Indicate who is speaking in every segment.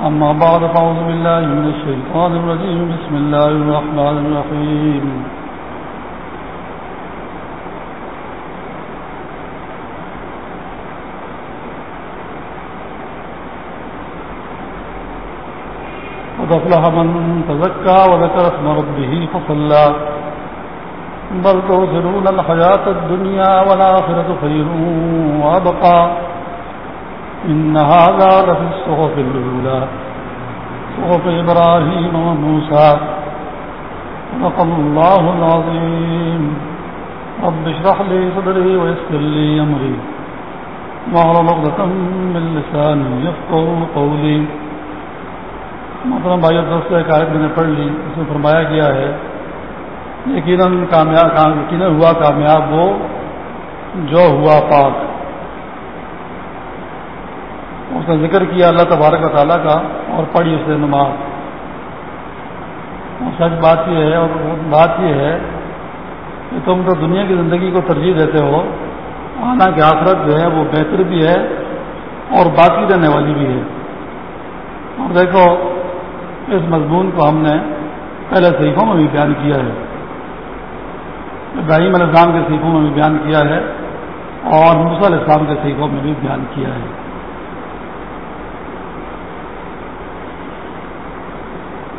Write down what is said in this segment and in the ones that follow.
Speaker 1: أما بعد فأعوذ بالله من الشيطان الرجيم. بسم الله الرحمن الرحيم. وتفلح من تزكى وذكر اسم ربه فصلى. بل تؤثرون الحياة الدنيا والآخرة خير وأبقى. إن هذا لفي الصحف الأولى، صحف إبراهيم وموسى. صدق الله العظيم. رب اشرح لي صدري ويسر لي أمري. واحلل عقدة من لساني يفقهوا قولي. محترم بھائی دوستوں ایک آیت میں نے پڑھ لی، اس میں فرمایا گیا ہے، یقیناً کامیاب، یقیناً ہوا کامیاب وہ جو ہوا پاک۔ اس نے ذکر کیا اللہ تبارک و تعالیٰ کا اور پڑھی اس نے نماز۔ اور سچ بات یہ ہے اور بات یہ ہے کہ تم تو دنیا کی زندگی کو ترجیح دیتے ہو، آنا کی آخرت جو ہے وہ بہتر بھی ہے اور باقی رہنے والی بھی ہے۔ اور دیکھو، اس مضمون کو ہم نے پہلے صحیفوں میں بھی بیان کیا ہے۔ ابراہیم علیہ السلام کے سیخوں میں بھی بیان کیا ہے اور موسیٰ علیہ السلام کے سیخوں میں بھی بیان کیا ہے۔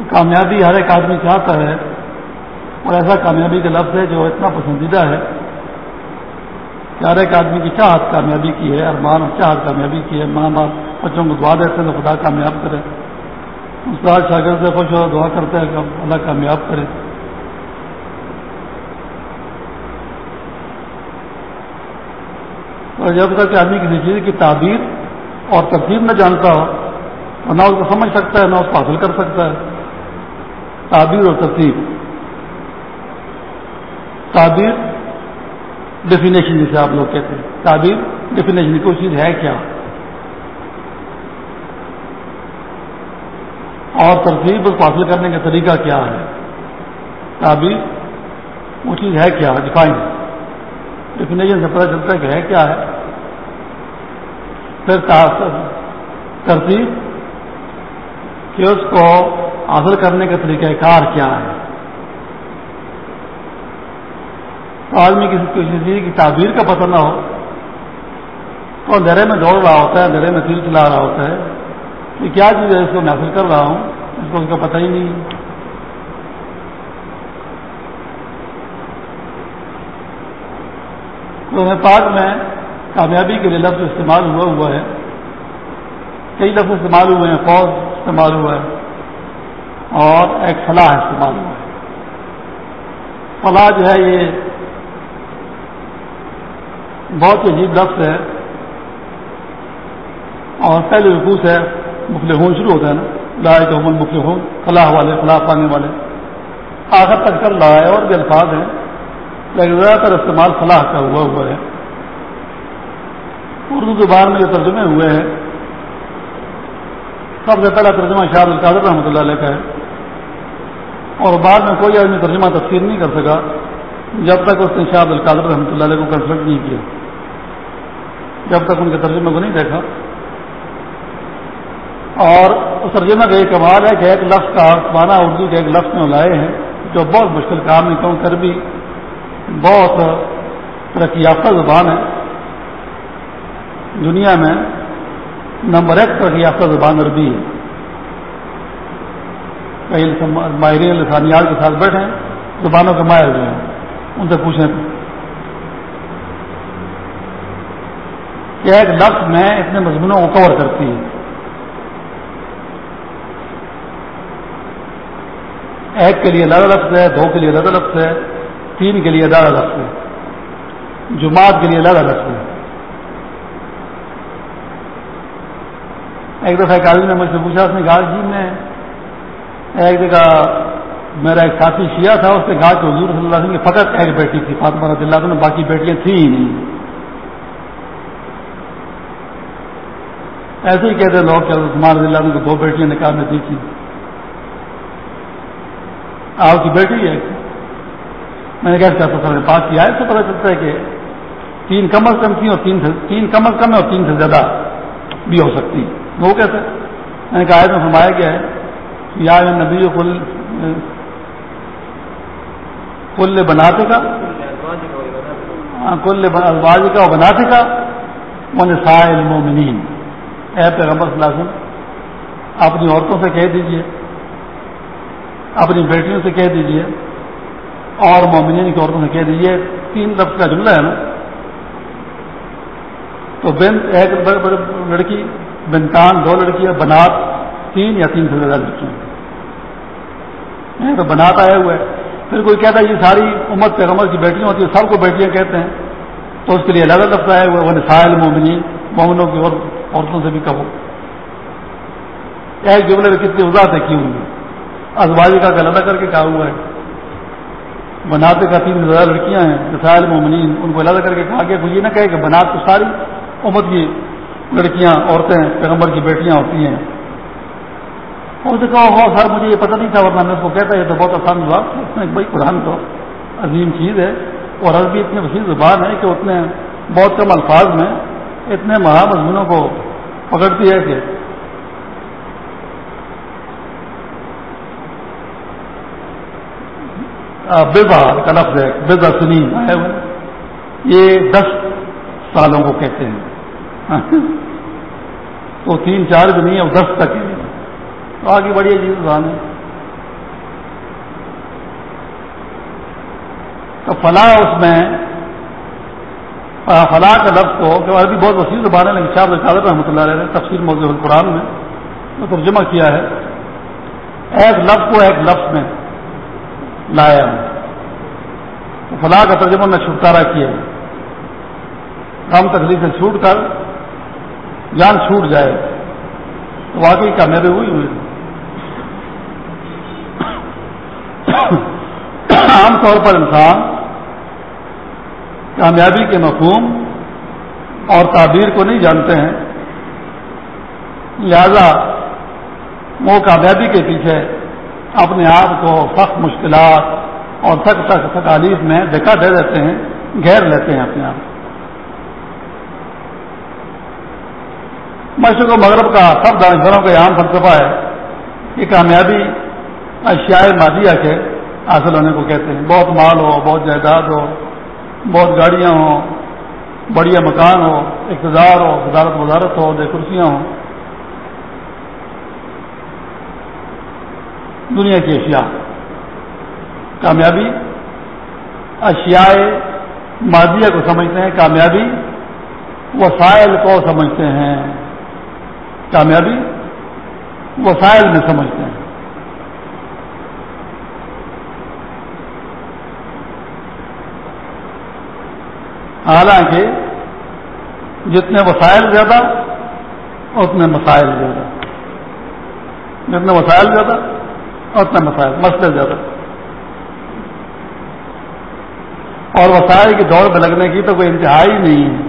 Speaker 1: کامیابی ہر ایک آدمی چاہتا ہے اور ایسا کامیابی کا لفظ ہے جو اتنا پسندیدہ ہے کہ ہر ایک آدمی کی چاہت کامیابی کی ہے، ارمان اور چاہت کامیابی کی ہے۔ ماں باپ بچوں کو دعا دیتے ہیں تو خدا کامیاب کرے۔ استاد شاگرد سے خوش ہو، دعا کرتے ہیں کہ اللہ کامیاب کرے۔ تو جب تک آدمی کسی چیز کی تعبیر اور ترتیب نہ جانتا ہو، تو نہ اس کو سمجھ سکتا ہے، نہ اس کو حاصل کر سکتا ہے۔ تعبیر اور ترتیب۔ تعبیر ڈیفینیشن جسے آپ لوگ کہتے ہیں۔ تعبیر ڈیفینیشن کوئی چیز ہے کیا؟ اور ترتیب اس کو حاصل کرنے کا طریقہ کیا ہے؟ تعبیر وہ چیز ہے کیا؟ ڈیفائن ڈیفینیشن سے پتہ چلتا ہے کہ ہے کیا ہے۔ پھر ترتیب۔ کہ اس کو حاصل کرنے کا طریقہ کار کیا ہے؟ تو آدمی کسی کسی چیز کی تعبیر کا پتہ نہ ہو، تو اندھیرے میں دوڑ رہا ہوتا ہے، اندھیرے میں تیر چلا رہا ہوتا ہے کہ کیا چیز ہے اس کو میں حاصل کر رہا ہوں؟ اس کو اس کا پتہ ہی نہیں۔ تو پاک میں کامیابی کے لیے لفظ استعمال ہوا ہوا ہے۔ کئی لفظ استعمال ہوئے ہیں فوج استعمال ہوا ہے۔ اور ایک فلاح استعمال ہوا ہے۔ فلاح جو ہے یہ بہت عجیب لفظ ہے۔ اور پہلے رقو سے مخل خون شروع ہوتا ہے نا۔ لائے تو مخل خون فلاح والے، فلاح پانے والے۔ آخر تک چل رہا ہے اور بھی الفاظ ہیں۔ لیکن زیادہ تر استعمال فلاح کا ہوا ہوا ہے۔ اردو زبان میں جو ترجمے ہوئے ہیں، سب سے پہلا ترجمہ شاہد القادر رحمۃ اللہ علیہ کا ہے۔ اور بعد میں کوئی آدمی ترجمہ تفسیر نہیں کر سکا، جب تک اس نے شاہد القادر رحمۃ اللہ علیہ کو کنسلٹ نہیں کیا۔ جب تک ان کے ترجمے کو نہیں دیکھا۔ اور اس ترجمہ کا یہ کمال ہے کہ ایک لفظ کا مانا اردو کے ایک لفظ میں لائے ہیں، جو بہت مشکل کام ہے کیوں کر بھی بہت ترقی یافتہ زبان ہے۔ دنیا میں نمبر ایک ترقی یافتہ زبان عربی ہے۔ کئی ماہرین لسانیات کے ساتھ بیٹھے ہیں، زبانوں کے ماہر جو ہیں۔ ان سے پوچھیں۔ کہ ایک لفظ میں اتنے مضمونوں کو کور کرتی ہے ایک کے لیے الگ لفظ ہے، دو کے لیے الگ لفظ ہے، تین کے لیے الگ لفظ ہے۔ جماعت کے لیے الگ لفظ ہے۔ ایک دفعہ ایک آدمی نے مجھ سے پوچھا، اس نے کہا جی میں ایک جگہ میرا ایک ساتھی شیعہ تھا، اس نے کہا کہ حضور صلی اللہ علیہ وسلم کی فقط ایک بیٹی تھی، فاطمہ رضی اللہ عنہ، باقی بیٹیاں تھیں ہی نہیں۔ ایسے ہی کہتے لوگ کہ عثمان رضی اللہ عنہ کو دو بیٹیاں نکال میں دی تھی آپ کی بیٹی ہے۔ میں نے کہا سر بات کیا ہے تو پتا چلتا ہے کہ تین کم از کم تھی اور تین تین کم از کم ہے اور تین سے زیادہ بھی ہو سکتی۔ وہ کیسے میں نے کہا تو فرمایا گیا ہے یا نبی کل کل بناتے کا ہاں، کل ازواج کا بناتے کا من سائل مومنین اے پیغمبر صلی اللہ علیہ وسلم، اپنی عورتوں سے کہہ دیجیے، اپنی بیٹیوں سے کہہ دیجیے، اور مومنین کی عورتوں سے کہہ دیجیے۔ تین لفظ کا جملہ ہے نا؟ تو بن ایک لڑکی، بنتان دو لڑکیاں، بنات تین یا تین سے زیادہ لڑکیاں۔ تو بنات آئے ہوئے پھر کوئی کہتا ہے یہ ساری امت پیغمبر کی بیٹیاں ہوتی ہیں، سب کو بیٹیاں کہتے ہیں۔ تو اس کے لیے الگ لفظ آئے وہ نسائل مومنی مومنوں کی اور عورتوں سے بھی کہو۔ ایک جملے میں کتنی وضاحت ہے کیوں؟ ازواجی کا گلدا کر کے کہا ہوا ہے۔ بناتے کا تین زیادہ لڑکیاں ہیں، نسائل مومنی ان کو الگ کر کے کہا گیا یہ نہ کہے کہ بنات تو ساری امت کی لڑکیاں، عورتیں، پیغمبر کی بیٹیاں ہوتی ہیں۔ اور سے کہا ہو سر، مجھے یہ پتہ نہیں تھا، ورنہ میں اس کو کہتا ہے یہ تو بہت آسان ہوا اس میں بھائی، قرآن تو عظیم چیز ہے۔ اور عربی اتنی وسیع زبان ہے کہ اتنے بہت کم الفاظ میں اتنے مہا مضمونوں کو پکڑتی ہے کہ بزا کا لفظ ہے، بزا سنی یہ دس سالوں کو کہتے ہیں۔ تو تین چار بھی نہیں ہے دس تک ہے جی تو آگے بڑی عجیب زبان ہے تو فلاح اس میں فلاح کا لفظ کو، کہ عربی بہت وسیع زبان ہے، لیکن شاہ رسالت رحمۃ اللہ علیہ نے تفصیل موضوع القرآن میں تو ترجمہ کیا ہے۔ ایک لفظ کو ایک لفظ میں لایا۔ ہوں تو فلاح کا ترجمہ میں چھٹکارا کیا۔ کم تکلیف سے چھوٹ کر جان چھوٹ جائے۔ تو واقعی کامیابی ہوئی ہوئی عام طور پر انسان کامیابی کے مفہوم اور تعبیر کو نہیں جانتے ہیں۔ لہذا وہ کامیابی کے پیچھے اپنے آپ کو سخت مشکلات اور سخت سخت تکالیف میں دیکھا دے دیتے ہیں، گھیر لیتے ہیں اپنے آپ۔ مشرق و مغرب کا سب دانشوروں کا عام فلسفہ ہے کہ کامیابی اشیاء مادیہ کے حاصل ہونے کو کہتے ہیں۔ بہت مال ہو، بہت جائیداد ہو، بہت گاڑیاں ہوں، بڑھیا مکان ہو، اقتدار ہو، وزارت وزارت ہو دے کرسیاں ہوں۔ دنیا کی اشیاء۔ کامیابی۔ اشیاء مادیہ کو سمجھتے ہیں، کامیابی۔ وسائل کو سمجھتے ہیں۔ کامیابی۔ وسائل میں سمجھتے ہیں۔ حالانکہ جتنے وسائل زیادہ، اتنے مسائل زیادہ۔ جتنے وسائل زیادہ، اتنے مسائل، مسئلے زیادہ۔ اور وسائل کی دوڑ پہ لگنے کی تو کوئی انتہائی نہیں ہے۔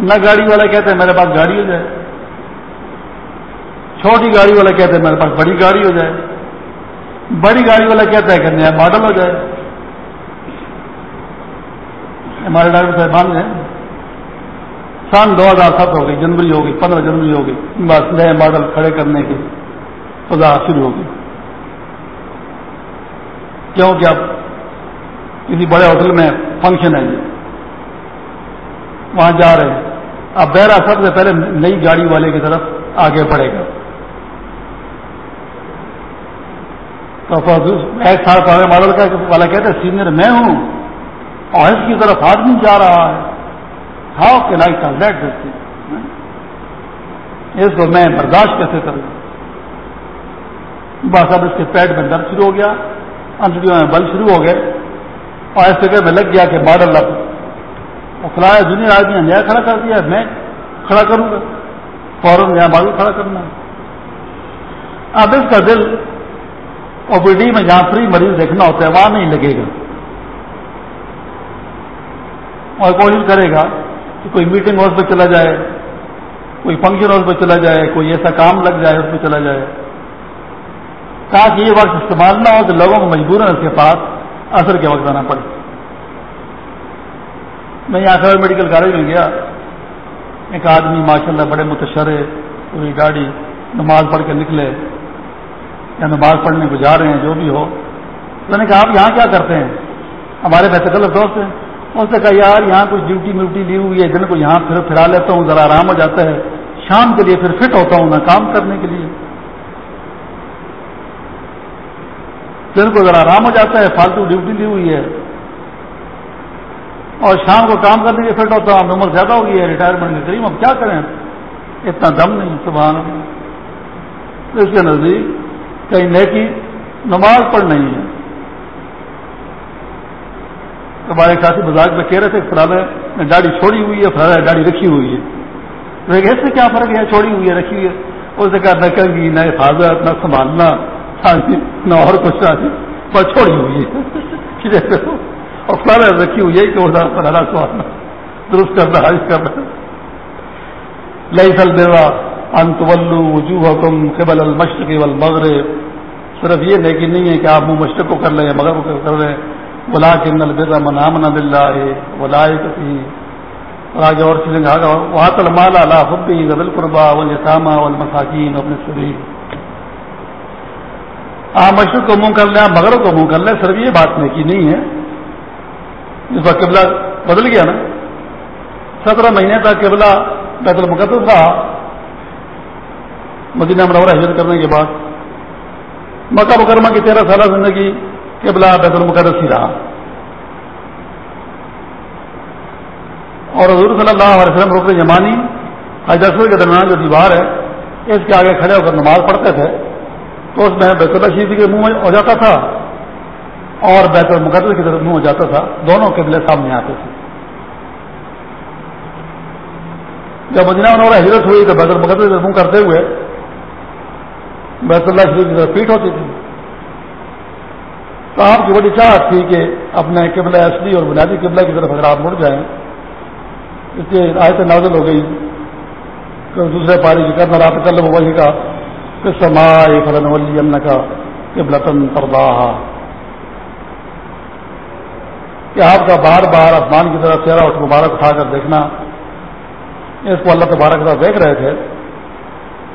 Speaker 1: نہ گاڑی والا کہتے ہیں میرے پاس گاڑی ہو جائے۔ چھوٹی گاڑی والا کہتے ہیں میرے پاس بڑی گاڑی ہو جائے۔ بڑی گاڑی والا کہتا ہے کہ نیا ماڈل ہو جائے۔ ہمارے ڈاکٹر صاحبان نے سن دو ہزار سات ہو گئی، جنوری ہوگی پندرہ جنوری ہوگی بس نئے ماڈل کھڑے کرنے کی وضاحت شروع ہوگی کیونکہ اب کسی بڑے ہوٹل میں فنکشن ہے جی، وہاں جا رہے ہیں۔ اب بہرا سب سے پہلے نئی گاڑی والے کی طرف آگے بڑھے گا۔ تو ایک سال پہلے ماڈل کا والا کہتے ہیں، سینئر میں ہوں۔ اور اس کی طرف آدمی جا رہا ہے۔ ہاؤ کے لائک لیٹ دیکھتی اس کو میں برداشت کیسے کروں؟ بس اب اس کے پیٹ میں درد شروع ہو گیا۔ انٹریوں میں بل شروع ہو گئے۔ اور اس جگہ میں لگ گیا کہ ماڈل اب کھلایا جونیئر آدمی نیا کھڑا کر دیا میں کھڑا کروں گا۔ فوراً نیا ماڈل کھڑا کرنا اب اس کا دل او پی ڈی میں جہاں فری مریض دیکھنا ہوتا ہے، وہاں نہیں لگے گا۔ اور کوشش کرے گا کہ کوئی میٹنگ ہاؤس پہ چلا جائے، کوئی فنکشن ہاؤس پہ چلا جائے، کوئی ایسا کام لگ جائے اس پہ چلا جائے۔ تاکہ یہ وقت استعمال نہ ہو کہ لوگوں کو مجبور ہے اس کے پاس اثر کے وقت آنا پڑے۔ میں یہاں خبر میڈیکل کالج میں گیا۔ ایک آدمی ماشاء اللہ بڑے متشرے پوری گاڑی نماز پڑھ کے نکلے، یا نماز پڑھنے کو جا رہے ہیں، جو بھی ہو۔ میں نے کہا، آپ یہاں کیا کرتے ہیں؟ ہمارے غلط دوست ہیں۔ اس نے کہا، یار، یہاں کچھ ڈیوٹی میوٹی لی ہوئی ہے دن کو یہاں پھر پھرا لیتا ہوں، ذرا آرام ہو جاتا ہے، شام کے لیے پھر فٹ ہوتا ہوں میں کام کرنے کے لیے. دن کو ذرا آرام ہو جاتا ہے، فالتو ڈیوٹی لی ہوئی ہے، اور شام کو کام کرنے کے فٹ ہوتا ہوں عمر زیادہ ہو گئی ہے ریٹائرمنٹ کے قریب، اب کیا کریں؟ اتنا دم نہیں، سبحان اس کے نزدیک کہیں نیکی نماز پڑھ نہیں ہے۔ ہمارے ساتھی مزاق میں کہہ رہے تھے، فلاں نے گاڑی چھوڑی ہوئی ہے، فلاں گاڑی رکھی ہوئی ہے۔ کہ اس سے کیا فرق ہے؟ چھوڑی ہوئی ہے، رکھی ہوئی ہے۔ اس نے کہا نہ کہیں نہ حفاظت، نہ سنبھالنا نہ اور کچھ بس چھوڑی ہوئی ہے۔ اور فلاں رکھی ہوئی ہے کہ فلانا سوالنا درست کرنا حاضر کرنا۔ لئی سل دیوا انت ولو وجوہ کم قبل المشرق والمغرب۔ صرف یہ لیکن نہیں ہے کہ آپ منہ مشرق کو کر لیں مغرب کو کر لیں۔ بلا کے نل بر من آمن بلّہ ولا کسی اور آگے اور چیزیں کہا گا وہاں تل مالا لا حبی غبل قربا والتامہ والمساکین اپنے سبھی آپ مشرق کو منہ کر لیں آپ مغرب کو منہ کر لیں، صرف یہ بات نہیں کی نہیں ہے۔ جس وقت قبلہ بدل گیا نا، سترہ مہینے تک قبلہ بیت المقدس رہا مدینہ منورہ ہجرت کرنے کے بعد۔ مکہ مکرمہ کی تیرہ سالہ زندگی۔ قبلہ بیت المقدس ہی رہا۔ اور حضور صلی اللہ علیہ وسلم رکن جمانی حجر کے درمیان جو دیوار ہے، اس کے آگے کھڑے ہو کر نماز پڑھتے تھے، تو اس میں بیت اللہ شریف کے منہ ہو جاتا تھا اور بیت المقدس کی طرف منہ ہو جاتا تھا۔ دونوں قبلے سامنے آتے تھے۔ جب مدینہ منورہ ہجرت ہوئی تو بیت المقدس منہ کرتے ہوئے بیت اللہ شریف کی طرف پیٹ ہوتی تھی۔ تو آپ کی بڑی چاہت تھی کہ اپنے قبلہ اصلی اور بنیادی قبلہ کی طرف اگر آپ مڑ جائیں۔ اس لیے آیت نازل ہو گئی دوسرے پاری کی کرنا رات کر لو وہی کا سمائے فلن ولی ان کا قبلتن پردا کہ آپ کا بار بار آسمان کی طرف چہرہ اٹھ مبارک اٹھا کر دیکھنا، اس کو اللہ تبارک طرح دیکھ رہے تھے۔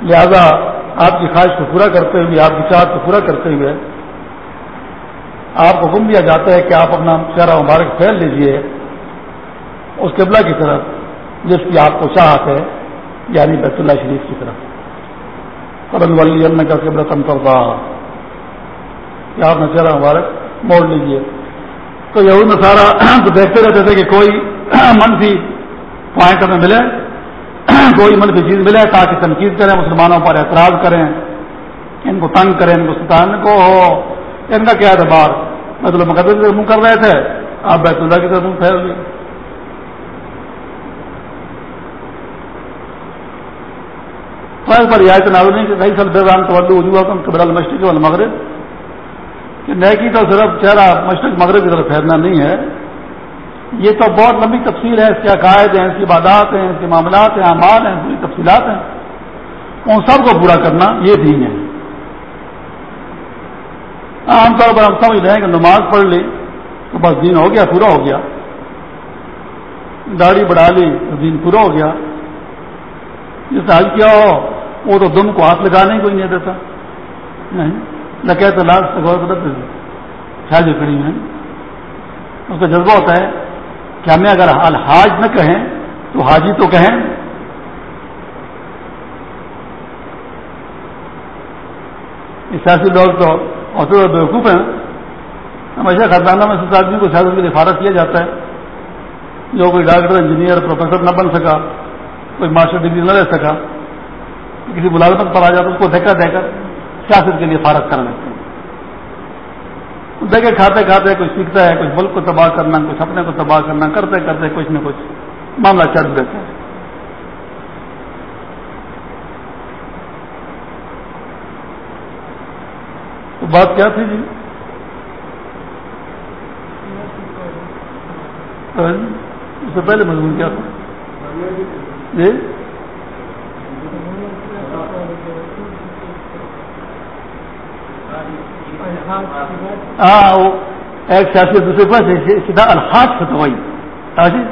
Speaker 1: لہذا آپ کی خواہش کو پورا کرتے ہوئے، آپ کی چاہت کو پورا کرتے ہوئے آپ کو حکم دیا جاتا ہے کہ آپ اپنا چہرہ مبارک پھیل لیجیے اس قبلہ کی طرف، جس کی آپ کو چاہت ہے یعنی بیت اللہ شریف کی طرف۔ قبل ولی اللہ کا قبل تم کرتا کہ آپ نے چہرہ مبارک موڑ لیجیے۔ تو یہ سارا تو دیکھتے رہتے تھے کہ کوئی منفی پوائنٹ ہمیں ملے، کوئی منفی چیز ملے تاکہ تنقید کریں، مسلمانوں پر اعتراض کریں، ان کو تنگ کریں، ان کو ستان کو ہو۔ ان کا کیا اعتبار مطلب مقدس منہ کر رہے تھے۔ آپ بیت اللہ کی طرف منہ پھیل گئے پر رعایت ناظرین کہ کئی سال بیان تو وجوہ کم قبر المشرق والمغرب۔ کہ نیکی تو صرف چہرہ مشرق مغرب کی طرف پھیرنا نہیں ہے۔ یہ تو بہت لمبی تفصیل ہے، اس کے عقائد ہیں، اس کی عبادات ہیں، اس کے معاملات ہیں، اعمال ہیں پوری تفصیلات ہیں۔ ان سب کو پورا کرنا یہ دین ہے۔ عام طور پر ہم سمجھ رہے ہیں کہ نماز پڑھ لی تو بس دین ہو گیا، پورا ہو گیا۔ داڑھی بڑھا لی تو دین پورا ہو گیا۔ جس حج کیا ہو، وہ تو دم کو ہاتھ لگانے کو ہی نہیں دیتا۔ نہیں، نہ کہتے لاس غور بدل کڑی میں اس کا جذبہ ہوتا ہے کہ ہمیں اگر الحاج نہ کہیں تو حاجی تو کہیں۔ سیاسی لوگ تو ہوتے ہوئے بیوقوف ہیں۔ ہمیشہ خزانہ میں اس آدمی جی کو سیاست کے لیے فارغ کیا جاتا ہے۔ جو کوئی ڈاکٹر، انجینئر، پروفیسر نہ بن سکا، کوئی ماسٹر ڈگری نہ لے سکا، کسی ملازمت پر آ جاتا، اس کو دھکا دے کر سیاست کے لیے فارغ کر لیتے ہیں۔ دیکھے کھاتے کھاتے کچھ سیکھتا ہے، کچھ ملک کو تباہ کرنا، کچھ اپنے کو تباہ کرنا، کرتے کرتے کچھ نہ کچھ معاملہ چڑھ دیتے ہیں بات کیا تھی جی؟, ہاں جی؟ اس سے پہلے مضمون کیا تھا؟ جی؟ ہاں ایک سیاسی دوسرے پاس سیدھا الحاظ سے دوائی جی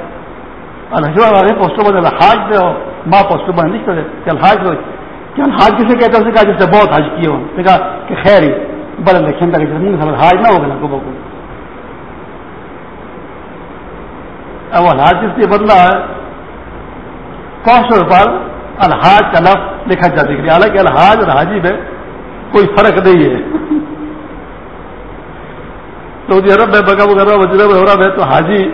Speaker 1: الحجوا والے پوسٹر بنے الحاظ دے ماں پوسٹر بنے، نہیں کرے کہ الحاظ دو کہ الحاظ کسے کہتے ہیں کہا جس سے بہت حج کیے ہو کہا کہ خیر ہی۔ بڑے لکھن تک منہ سے الحاظ نہ ہوگا نا کو بکو۔ اب الحاظ جس سے بدلا ہے پوسٹر پر الحاظ کا لفظ لکھا جاتا ہے۔ حالانکہ الحاظ اور حاجی میں کوئی فرق نہیں ہے۔ سعودی جی عرب میں بگا وغیرہ وزیر عرب ہے، تو حاجی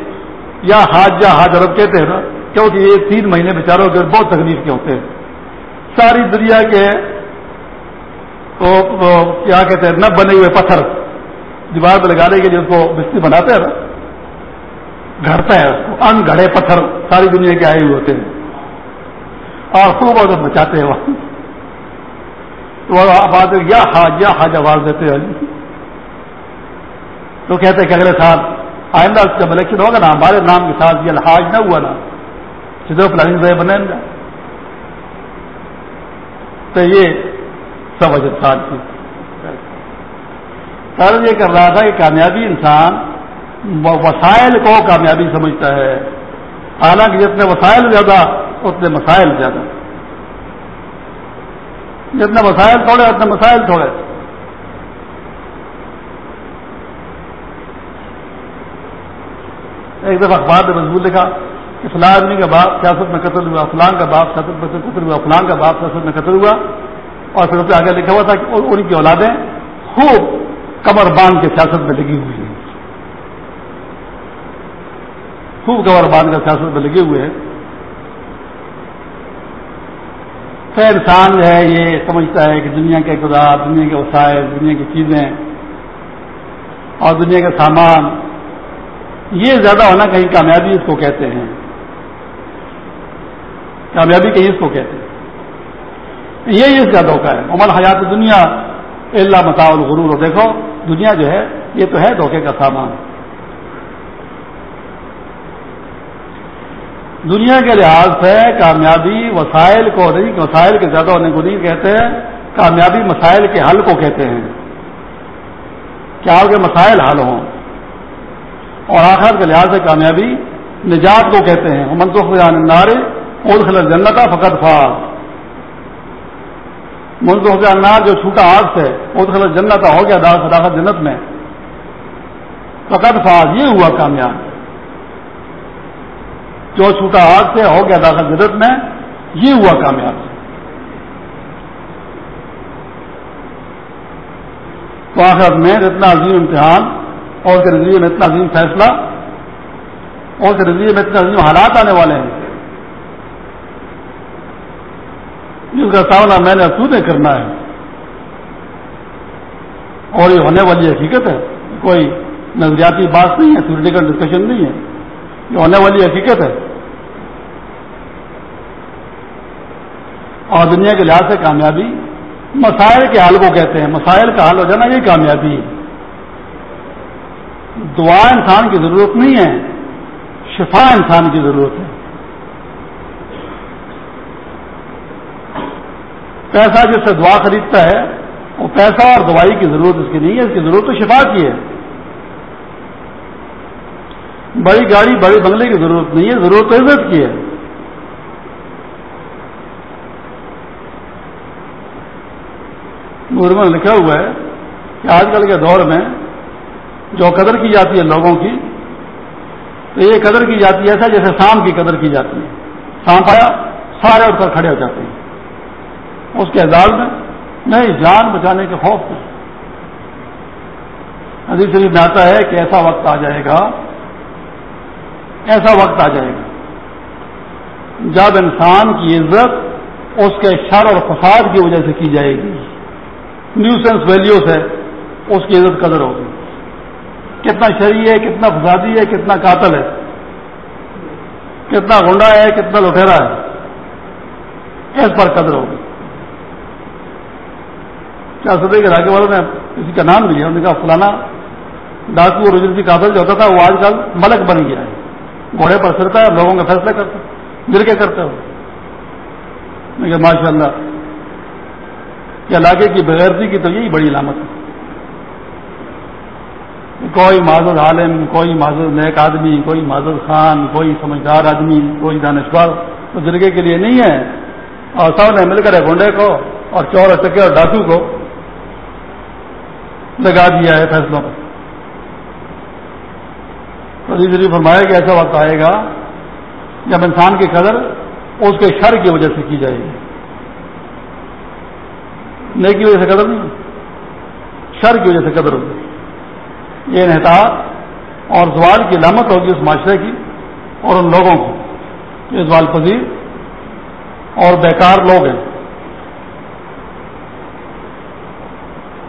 Speaker 1: یا حاج یا حاج عرب کہتے ہیں نا، کیونکہ یہ تین مہینے بیچاروں کے بہت تکلیف کے ہوتے ہیں۔ ساری دنیا کے کیا کہتے ہیں، نہ بنے ہوئے پتھر دیوار پہ لگانے کے لیے اس کو بستی بناتے ہیں نا۔ گھڑتا ہے اس کو ان گھڑے پتھر ساری دنیا کے آئے ہوئے ہوتے ہیں۔ اور خوب عدت بچاتے ہیں وہاں تو یا حاج یا حاج آواز دیتے ہیں۔ تو کہتے ہیں کہ اگلے سال آئندہ جب الیکشن ہوگا نا، ہمارے نام کے ساتھ یہ الحاج نہ ہوا نا۔ سیدھے پلاننگ بنے گا تو یہ سب کی۔ سر یہ کر رہا تھا کہ کامیابی انسان وسائل کو کامیابی سمجھتا ہے۔ حالانکہ جتنے وسائل زیادہ، اتنے مسائل زیادہ۔ جتنے مسائل تھوڑے، اتنے مسائل تھوڑے۔ ایک دفعہ اخبار نے مضبوط لکھا کہ فلاں آدمی کا باپ سیاست میں قتل ہوا فلان کا باپ سیاست میں قتل ہوا فلان کا باپ سیاست میں قتل ہوا۔ اور پھر سے آگے لکھا ہوا تھا کہ ان کی اولادیں خوب کمر باندھ کے سیاست میں لگی ہوئی ہیں۔ خوب کمر باندھ کر سیاست میں لگے ہوئے ہیں۔ پھر انسان جو ہے یہ سمجھتا ہے کہ دنیا کے اقتدار دنیا کے وسائل، دنیا کی چیزیں اور دنیا کے سامان، یہ زیادہ ہونا کہیں کامیابی اس کو کہتے ہیں۔ کامیابی کہیں اس کو کہتے ہیں۔ یہ اس کا دھوکہ ہے۔ عمر حیات دنیا اللہ متا الغرور۔ دیکھو، دنیا جو ہے، یہ تو ہے دھوکے کا سامان۔ دنیا کے لحاظ سے کامیابی وسائل کو نہیں، وسائل کے زیادہ ہونے کو نہیں کہتے ہیں، کامیابی مسائل کے حل کو کہتے ہیں۔ کیا کے مسائل حل ہوں؟ اور آخر کے لحاظ سے کامیابی نجات کو کہتے ہیں۔ منسوخ نارے اور خلط جنت فقط فاض منسوخ انار جو چھوٹا آگ سے اور خلط جنت ہو گیا دار صداقت جنت میں۔ فقط فاض یہ ہوا کامیاب۔ جو چھوٹا آگ سے ہو گیا داخل جنت میں، یہ ہوا کامیاب۔ تو آخر میں اتنا عظیم امتحان، اور کے نظریے میں اتنا عظیم فیصلہ، اور کے نظریے میں اتنے عظیم حالات آنے والے ہیں۔ جس کا سامنا میں نے افسودیں کرنا ہے۔ اور یہ ہونے والی حقیقت ہے۔ کوئی نظریاتی بات نہیں ہے تھوریٹیکل ڈسکشن نہیں ہے۔ یہ ہونے والی حقیقت ہے۔ اور دنیا کے لحاظ سے کامیابی، مسائل کے حل کو کہتے ہیں۔ مسائل کا حل ہو جانا یہ کامیابی ہے۔ دعا انسان کی ضرورت نہیں ہے، شفا انسان کی ضرورت ہے۔ پیسہ جس سے دعا خریدتا ہے، وہ پیسہ اور دوائی کی ضرورت اس کی نہیں ہے، اس کی ضرورت تو شفا کی ہے۔ بڑی گاڑی، بڑے بنگلے کی ضرورت نہیں ہے، ضرورت تو عزت کی ہے۔ میں لکھا ہوا ہے کہ آج کل کے دور میں جو قدر کی جاتی ہے لوگوں کی، تو یہ قدر کی جاتی ہے ایسا جیسے شام کی قدر کی جاتی ہے۔ شام پایا سارے اٹھ کر کھڑے ہو جاتے ہیں۔ اس کے اعزاز میں نہیں، جان بچانے کے خوف میں۔ حدیث شریف میں آتا ہے کہ ایسا وقت آ جائے گا، ایسا وقت آ جائے گا جب انسان کی عزت اس کے شر اور فساد کی وجہ سے کی جائے گی۔ نیو سینس ویلیو سے اس کی عزت قدر ہوگی۔ کتنا شریع ہے، کتنا فسادی ہے، کتنا قاتل ہے۔ کتنا گنڈا ہے، کتنا لٹھیرا ہے۔ اس پر قدر ہوگی۔ کیا سدے کے راگے والوں نے کسی کا نام بھی انہوں نے کہا فلانا ڈاکو اور ایجنسی قابل جو ہوتا تھا، وہ آج کل ملک بن گیا ہے۔ گھوڑے پر سرتا ہے، لوگوں کا فیصلہ کرتا مل کے کرتا ہو ماشاء اللہ کہ علاقے کی بغیرتی کی تو یہی بڑی علامت ہے۔ کوئی معذر عالم، کوئی معذر نیک آدمی، کوئی معذر خان، کوئی سمجھدار آدمی، کوئی دانشور تو جرگے کے لیے نہیں ہے۔ اور سب نے مل کر ایک گونڈے کو اور چور چکے اور ڈاکو کو لگا دیا ہے فیصلوں پر تو فرمایا کہ ایسا وقت آئے گا جب انسان کی قدر اس کے شر کی وجہ سے کی جائے گی۔ نیکی وجہ سے قدر نہیں، شر کی وجہ سے قدر ہوگی۔ یہ انحطاط اور زوال کی علامت ہوگی اس معاشرے کی اور ان لوگوں کو۔ جو زوال پذیر اور بیکار لوگ ہیں۔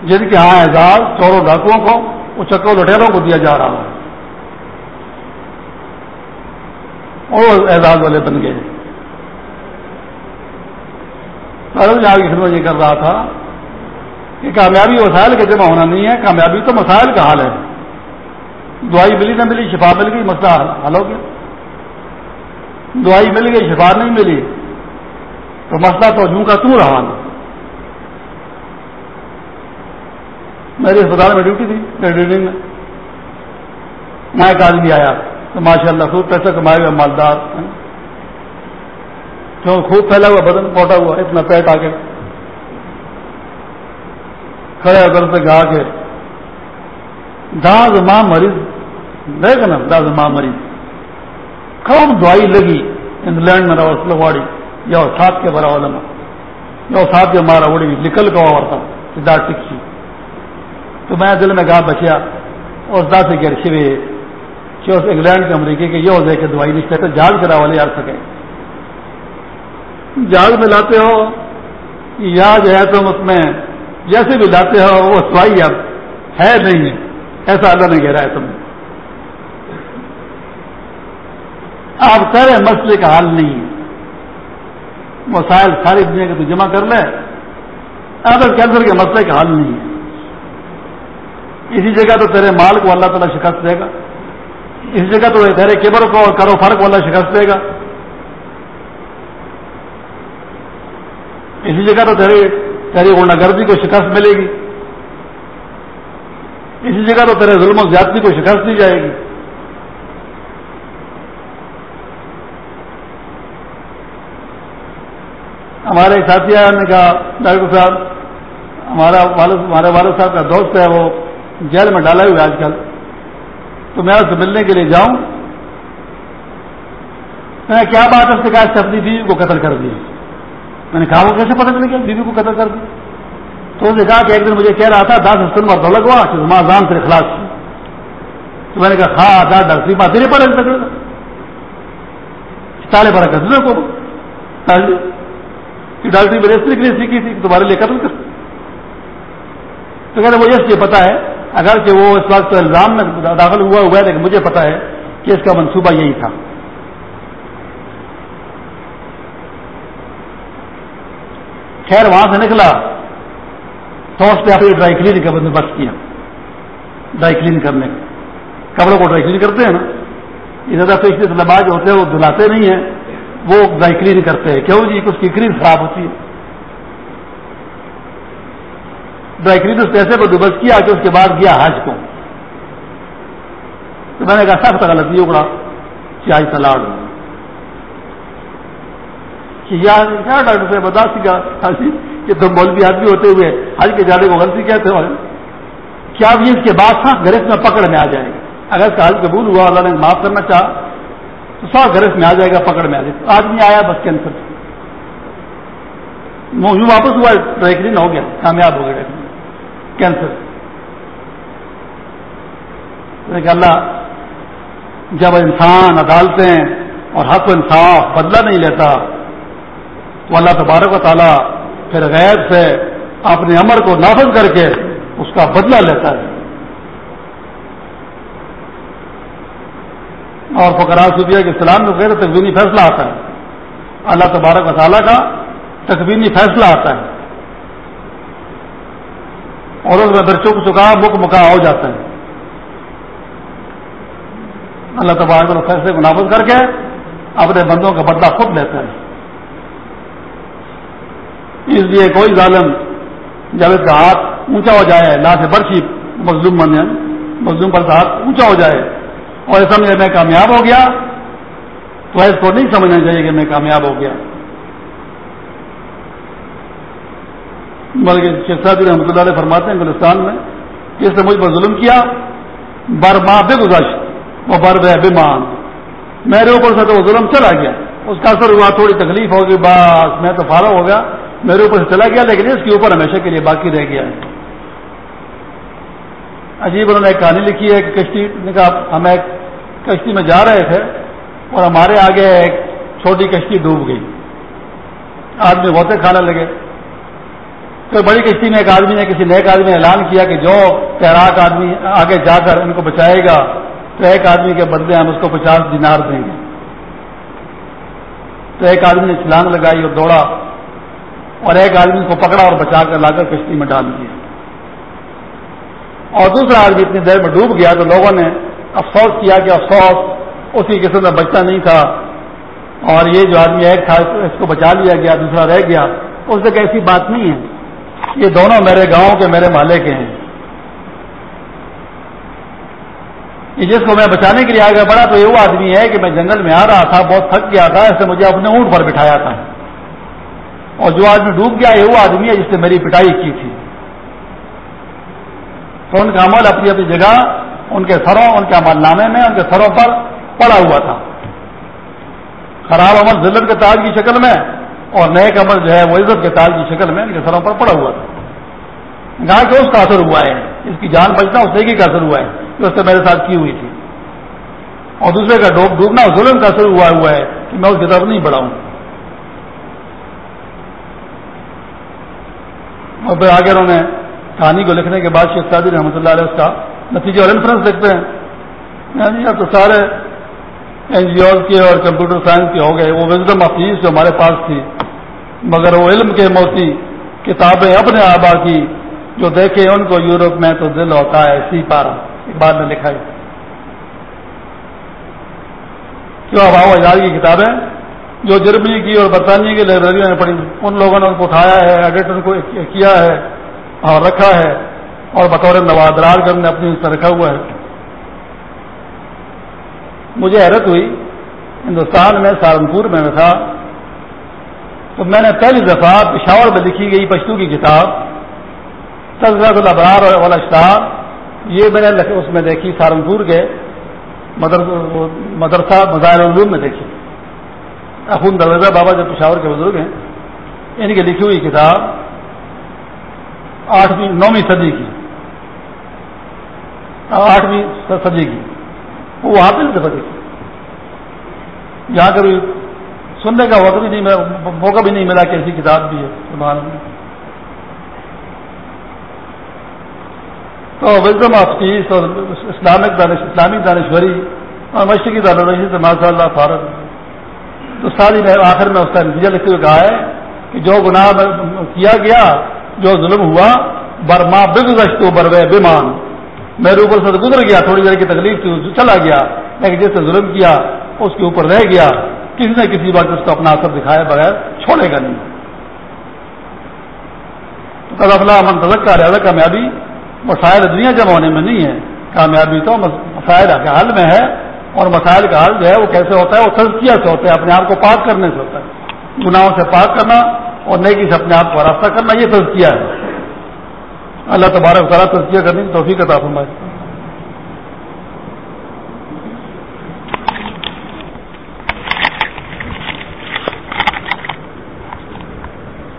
Speaker 1: جن کے ہاں اعزاز چوروں ڈاکوؤں کو، وہ چکو لٹیروں کو دیا جا رہا ہے۔ اور اعزاز والے بن گئے۔ کی خدمت یہ کر رہا تھا کہ کامیابی وسائل کا جمع ہونا نہیں ہے، کامیابی تو مسائل کا حال ہے۔ دعائی ملی نہ ملی، شفا مل گئی، مسئلہ حل ہو گیا۔ دعائی مل گئی، شفا نہیں ملی، تو مسئلہ تو جوں کا تو رہا۔ میری اسپتال میں ڈیوٹی تھی میں میں ایک آدمی آیا، تو ماشاء اللہ خوب پیسہ کمائے ہوئے مالدار۔ خوب پھیلا ہوا بدن پوٹا ہوا، اتنا پیٹ آ کے کھڑے ہو کر گا کے۔ داز ماں مریض، دیکھ نا داز ماں مریض۔ کم دوائی لگی انگلینڈ میں رہا سلواڑی یا ساتھ کے برا والا یا ساتھ کے مارا اڑی نکل کا اور تھا سدھا ٹکی تو میں دل میں گا بچیا اور دا سے گھر شوے کہ اس انگلینڈ کے امریکہ کے یہ ہو جائے کہ دوائی نہیں کہتے، جال کرا والے آ سکے۔ جال میں لاتے ہو یا جو ہے تم اس میں، جیسے بھی لاتے ہو، وہ سوائی اب ہے نہیں ہے ایسا اللہ نے گہرا ہے تم۔ آپ سارے مسئلے کا حل نہیں ہے مسائل ساری دنیا کے تو جمع کر لے۔ اب کینسر کے مسئلے کا حل نہیں ہے۔ اسی جگہ تو تیرے مال کو اللہ تعالیٰ شکست دے گا۔ اسی جگہ تو تیرے کیبر کو اور کرو فرق والا شکست دے گا۔ اسی جگہ تو تیرے تیری گنڈا گردی کو شکست ملے گی۔ اسی جگہ تو تیرے ظلم و زیادتی کو شکست دی جائے گی۔ ہمارے ایک ساتھی آیا نے کہا، ڈاکٹر صاحب، ہمارا والد ہمارے والد صاحب کا دوست ہے، وہ جیل میں ڈالا ہوئے آج کل۔ تو میں اس سے ملنے کے لیے جاؤں۔ میں نے کیا بات اس سے کہا اپنی بیوی کو قتل کر دیا میں نے کہا وہ کیسے پتہ چلے گیا بیوی کو قتل کر دیا تو اس نے کہا کہ ایک دن مجھے کہہ رہا تھا، دس حسن مر تو لگوا کہ ماں جان سے خلاص کی تو میں نے کہا ہاں دس ڈاکٹری ماں تیرے پر تالے پر رکھا دوسرے کو ڈاکٹری میں ریسٹری کے لیے سیکھی تھی تمہارے لیے قتل کر۔ تو کہتے مجھے اس لیے پتا ہے اگر کہ وہ اس وقت الزام میں داخل ہوا ہوا ہے، لیکن مجھے پتا ہے کہ اس کا منصوبہ یہی تھا۔ خیر، وہاں سے نکلا۔ تو اس پہ اپنی ڈرائی کلین کا بندوبست کیا۔ ڈرائی کلین کرنے۔ کا کپڑوں کو ڈرائی کلین کرتے ہیں نا۔ یہ زیادہ پیشے طلبا جو ہوتے ہیں وہ دلاتے نہیں ہیں۔ وہ ڈرائی کلین کرتے ہیں۔ کیوں جی؟ اس کی کلین خراب ہوتی ہے۔ ڈرائی کلین اس پیسے بندوبست کیا کہ اس کے بعد گیا حج کو۔ تو میں نے کہا سخت غلطی اکڑا چائے سلاڈ کیا ڈاکٹر صاحب بتا سکا؟ کہ تم مولوی آدمی ہوتے ہوئے حج کے جانے کو غلطی کہتے ہو۔ کیا بھی اس کے بعد سا گرس میں پکڑ میں آ جائے گا اگر اس کا حج قبول ہوا، اللہ نے معاف کرنا چاہا، تو سا گرس میں آ جائے گا، پکڑ میں آ جائے گا۔ آدمی آیا، بس کینسر۔ یوں واپس ہوا ڈریکلین ہو گیا، کامیاب ہو گیا۔ کینسر۔ اللہ، جب انسان عدالتیں اور حق و انصاف بدلہ نہیں لیتا، تو اللہ تبارک و تعالیٰ پھر غیر سے اپنے امر کو نافذ کر کے اس کا بدلہ لیتا ہے۔ اور فکرا صوبیہ کے اسلام میں غیر تقوینی فیصلہ آتا ہے۔ اللہ تبارک و تعالیٰ کا تقوینی فیصلہ آتا ہے۔ اور اس میں پھر چک چکا مک مکا ہو جاتا ہے اللہ تبارک فیصلے کو نافذ کر کے اپنے بندوں کا بدلہ خود لیتا ہے اس لیے کوئی ظالم جب اس کا ہاتھ اونچا ہو جائے، لا سے برشی مظلوم بن مظلوم پر ہاتھ اونچا ہو جائے اور سمجھے میں کامیاب ہو گیا، تو اس کو نہیں سمجھنا چاہیے کہ میں کامیاب ہو گیا۔ بلکہ شیخ صاحب جی رحمۃ اللہ علیہ فرماتے ہیں گلستان میں جس نے مجھ پر ظلم کیا برما بے گزشت وہ بر بے مان۔ میرے اوپر سے تو وہ ظلم چلا گیا۔ اس کا اثر ہوا تھوڑی تکلیف ہوگی، بس میں تو فارغ ہو گیا۔ میرے اوپر سے چلا گیا، لیکن اس کے اوپر ہمیشہ کے لیے باقی رہ گیا۔ ہے عجیب انہوں نے ایک کہانی لکھی ہے کہ کشتی نے کہا، ہم ایک کشتی میں جا رہے تھے اور ہمارے آگے ایک چھوٹی کشتی ڈوب گئی۔ آدمی بہتے کھانے لگے۔ تو بڑی کشتی میں ایک آدمی نے کسی نیک آدمی نے اعلان کیا کہ جو تیراک آدمی آگے جا کر ان کو بچائے گا، تو ایک آدمی کے بدلے ہم اس کو پچاس دینار دیں گے۔ تو ایک آدمی نے چھلانگ لگائی اور دوڑا اور ایک آدمی کو پکڑا اور بچا کر لا کر کشتی میں ڈال دیا۔ اور دوسرا آدمی اتنی دیر میں ڈوب گیا تو لوگوں نے افسوس کیا کہ افسوس، اسی قسم میں بچہ نہیں تھا۔ اور یہ جو آدمی ایک تھا، اس کو بچا لیا گیا، دوسرا رہ گیا۔ اس سے ایسی بات نہیں ہے۔ یہ دونوں میرے گاؤں کے میرے مالے کے ہیں۔ جس کو میں بچانے کے لیے آگے بڑھا تو یہ وہ آدمی ہے کہ میں جنگل میں آ رہا تھا، بہت تھک گیا تھا، اس نے مجھے اپنے اونٹ پر بٹھایا تھا۔ اور جو آدمی ڈوب گیا، یہ وہ آدمی ہے جس نے میری پٹائی کی تھی۔ تو ان کا عمل اپنی اپنی جگہ، ان کے سروں، ان کے عمل نامے میں، ان کے سروں پر پڑا ہوا تھا۔ خراب عمل ذلت کے تاج کی شکل میں اور نئے عمل جو ہے وہ عزت کے تاج کی شکل میں ان کے سروں پر پڑا ہوا تھا۔ کہا کہ اس کا اثر ہوا ہے، اس کی جان بچنا اس ایک ہی کا اثر ہوا ہے، جو اس سے میرے ساتھ کی ہوئی تھی۔ اور دوسرے کا ڈوب ڈوبنا ظلم کا اثر ہوا ہوا ہے کہ میں اس کی طرف نہیں بڑھاؤں۔ اور پھر آگے انہوں نے کہانی کو لکھنے کے بعد شیخ سعدی رحمۃ اللہ علیہ اس کا نتیجہ اور انفرنس دیکھتے ہیں۔ یعنی اب تو سارے این جی اوز کے اور کمپیوٹر سائنس کے ہو گئے، وہ وزڈم آف پیس جو ہمارے پاس تھی، مگر وہ علم کے موتی کتابیں اپنے آبا کی جو دیکھے ان کو یورپ میں تو دل ہوتا ہے سی پارا بعد میں لکھا ہے۔ کیوں اباؤ آزاد کی کتابیں؟ جو جرمنی کی اور برطانیہ کی لائبریریوں میں پڑھی، ان لوگوں نے ان کو اٹھایا ہے، ایڈیٹر کو کیا ہے اور رکھا ہے، اور بطور نوادرار گنج نے اپنی رکھا ہوا ہے۔ مجھے حیرت ہوئی، ہندوستان میں سہارنپور میں میں تھا، تو میں نے پہلی دفعہ پشاور میں لکھی گئی پشتو کی کتاب تجرب الابرار والا اشتہار، یہ میں نے اس میں دیکھی سہارنپور کے مدرسہ مظاہر العلوم میں دیکھی۔ اخون دروازہ بابا جو پشاور کے بزرگ ہیں، ان کی لکھی ہوئی کتاب آٹھویں نویں صدی کی۔ آٹھویں صدی کی۔ وہ وہاں پہ دفعہ دیکھی جہاں کبھی سننے کا وقت بھی نہیں موقع بھی نہیں ملا کہ ایسی کتاب بھی ہے تو وزم آف پیس اور اسلامک دانش اسلامک دانشوری اور مشرقی دانش سے ماشاء اللہ فارغ۔ تو ساری میں آخر میں اس کا نتیجہ لکھتے ہوئے کہا ہے کہ جو گناہ کیا گیا، جو ظلم ہوا برما بگزشت بروے بیمان میرے اوپر سے گزر گیا، تھوڑی دیر کی تکلیف تھی، چلا گیا۔ لیکن جس سے ظلم کیا، اس کے اوپر رہ گیا۔ کسی نہ کسی بات اس کو اپنا اثر دکھائے بغیر چھوڑے گا نہیں۔ تو من تلک کا کامیابی مسائل دنیا جمع ہونے میں نہیں ہے۔ کامیابی تو مسائل کے حل میں ہے اور مسائل کا حل جو ہے وہ کیسے ہوتا ہے؟ وہ تزکیہ سے ہوتا ہے، اپنے آپ کو پاک کرنے سے ہوتا ہے۔ گناہوں سے پاک کرنا اور نیکی سے اپنے آپ کو راستہ کرنا، یہ تزکیہ ہے۔ اللہ تبارک تعالیٰ تزکیہ کرنے کی توفیق عطا فرمائے۔